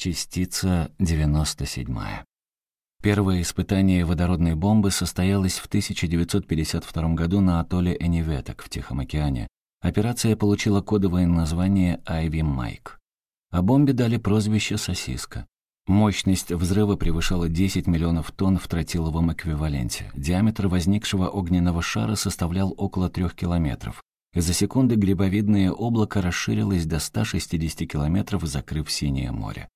Частица 97. Первое испытание водородной бомбы состоялось в 1952 году на атолле Эниветок в Тихом океане. Операция получила кодовое название «Айви Майк». О бомбе дали прозвище «Сосиска». Мощность взрыва превышала 10 миллионов тонн в тротиловом эквиваленте. Диаметр возникшего огненного шара составлял около 3 километров. За секунды грибовидное облако расширилось до 160 километров, закрыв синее море.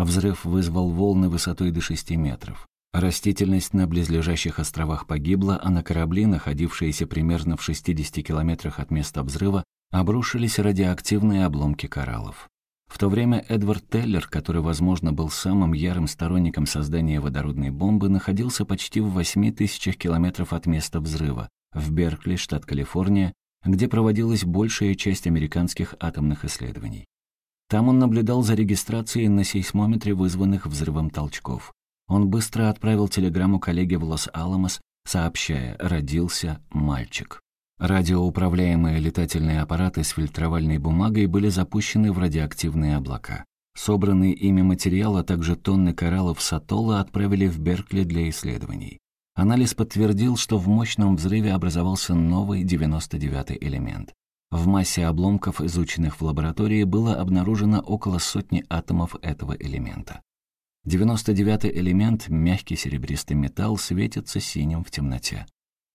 Взрыв вызвал волны высотой до 6 метров. Растительность на близлежащих островах погибла, а на корабли, находившиеся примерно в 60 километрах от места взрыва, обрушились радиоактивные обломки кораллов. В то время Эдвард Теллер, который, возможно, был самым ярым сторонником создания водородной бомбы, находился почти в 8 тысячах километров от места взрыва, в Беркли, штат Калифорния, где проводилась большая часть американских атомных исследований. Там он наблюдал за регистрацией на сейсмометре вызванных взрывом толчков. Он быстро отправил телеграмму коллеге в Лос-Аламос, сообщая «родился мальчик». Радиоуправляемые летательные аппараты с фильтровальной бумагой были запущены в радиоактивные облака. Собранный ими материал, а также тонны кораллов с атолла отправили в Беркли для исследований. Анализ подтвердил, что в мощном взрыве образовался новый 99-й элемент. В массе обломков, изученных в лаборатории, было обнаружено около сотни атомов этого элемента. 99-й элемент, мягкий серебристый металл, светится синим в темноте.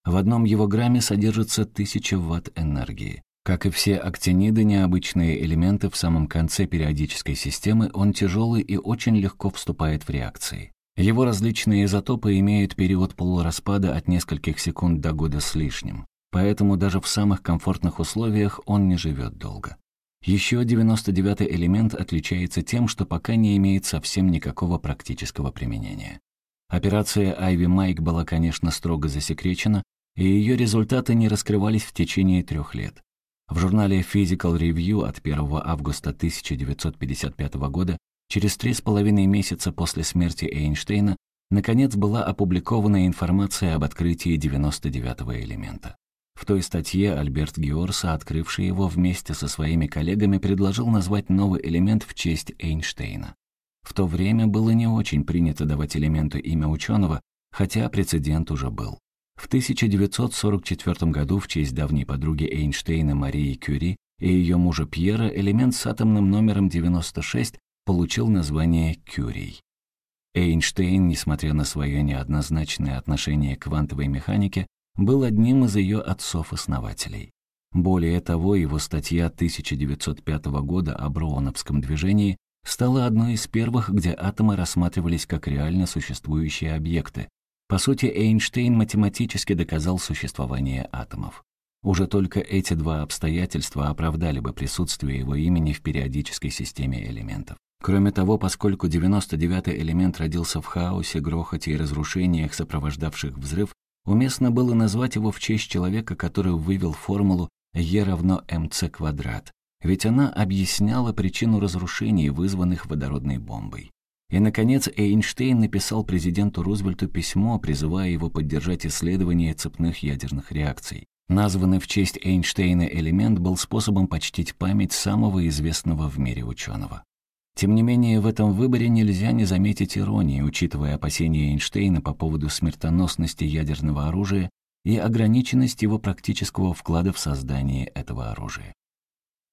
В одном его грамме содержится 1000 ватт энергии. Как и все актиниды, необычные элементы в самом конце периодической системы, он тяжелый и очень легко вступает в реакции. Его различные изотопы имеют период полураспада от нескольких секунд до года с лишним поэтому даже в самых комфортных условиях он не живет долго. Еще 99-й элемент отличается тем, что пока не имеет совсем никакого практического применения. Операция Айви Майк была, конечно, строго засекречена, и ее результаты не раскрывались в течение трех лет. В журнале Physical Review от 1 августа 1955 года, через три с половиной месяца после смерти Эйнштейна, наконец была опубликована информация об открытии 99-го элемента. В той статье Альберт Георса, открывший его вместе со своими коллегами, предложил назвать новый элемент в честь Эйнштейна. В то время было не очень принято давать элементу имя ученого, хотя прецедент уже был. В 1944 году в честь давней подруги Эйнштейна Марии Кюри и ее мужа Пьера элемент с атомным номером 96 получил название Кюрий. Эйнштейн, несмотря на свое неоднозначное отношение к квантовой механике, был одним из ее отцов-основателей. Более того, его статья 1905 года о броуновском движении стала одной из первых, где атомы рассматривались как реально существующие объекты. По сути, Эйнштейн математически доказал существование атомов. Уже только эти два обстоятельства оправдали бы присутствие его имени в периодической системе элементов. Кроме того, поскольку 99-й элемент родился в хаосе, грохоте и разрушениях, сопровождавших взрыв, Уместно было назвать его в честь человека, который вывел формулу Е равно МЦ квадрат, ведь она объясняла причину разрушений, вызванных водородной бомбой. И, наконец, Эйнштейн написал президенту Рузвельту письмо, призывая его поддержать исследование цепных ядерных реакций. Названный в честь Эйнштейна элемент был способом почтить память самого известного в мире ученого. Тем не менее, в этом выборе нельзя не заметить иронии, учитывая опасения Эйнштейна по поводу смертоносности ядерного оружия и ограниченность его практического вклада в создание этого оружия.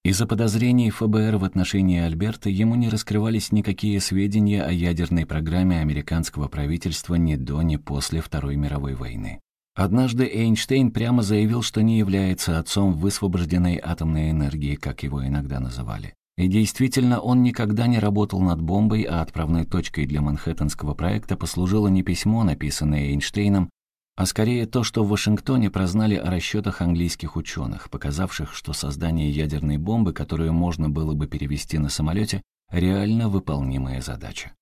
Из-за подозрений ФБР в отношении Альберта ему не раскрывались никакие сведения о ядерной программе американского правительства ни до, ни после Второй мировой войны. Однажды Эйнштейн прямо заявил, что не является отцом высвобожденной атомной энергии, как его иногда называли. И действительно, он никогда не работал над бомбой, а отправной точкой для Манхэттенского проекта послужило не письмо, написанное Эйнштейном, а скорее то, что в Вашингтоне прознали о расчетах английских ученых, показавших, что создание ядерной бомбы, которую можно было бы перевести на самолете, реально выполнимая задача.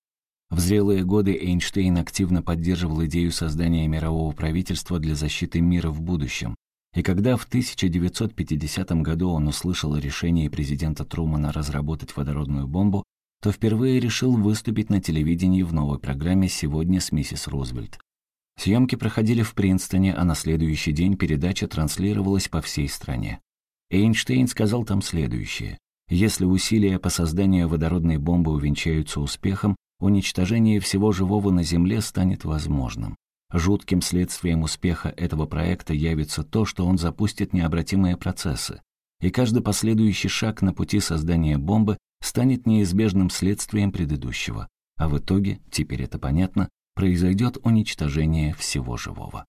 В зрелые годы Эйнштейн активно поддерживал идею создания мирового правительства для защиты мира в будущем, и когда в 1950 году он услышал о решении президента Трумана разработать водородную бомбу, то впервые решил выступить на телевидении в новой программе «Сегодня с миссис Рузвельт». Съемки проходили в Принстоне, а на следующий день передача транслировалась по всей стране. Эйнштейн сказал там следующее. Если усилия по созданию водородной бомбы увенчаются успехом, уничтожение всего живого на Земле станет возможным. Жутким следствием успеха этого проекта явится то, что он запустит необратимые процессы, и каждый последующий шаг на пути создания бомбы станет неизбежным следствием предыдущего, а в итоге, теперь это понятно, произойдет уничтожение всего живого.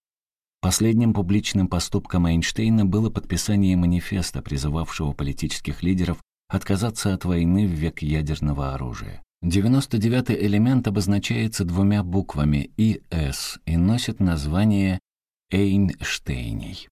Последним публичным поступком Эйнштейна было подписание манифеста, призывавшего политических лидеров отказаться от войны в век ядерного оружия. 99-й элемент обозначается двумя буквами ИС и носит название Эйнштейней.